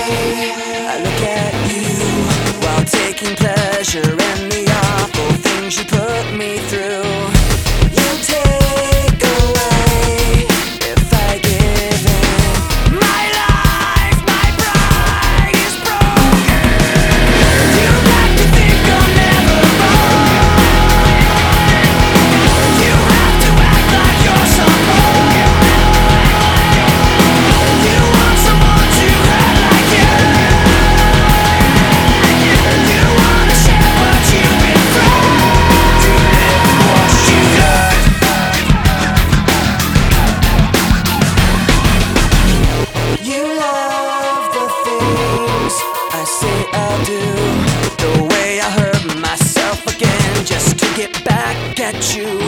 I look at you while taking pleasure in the awful things you put. at you.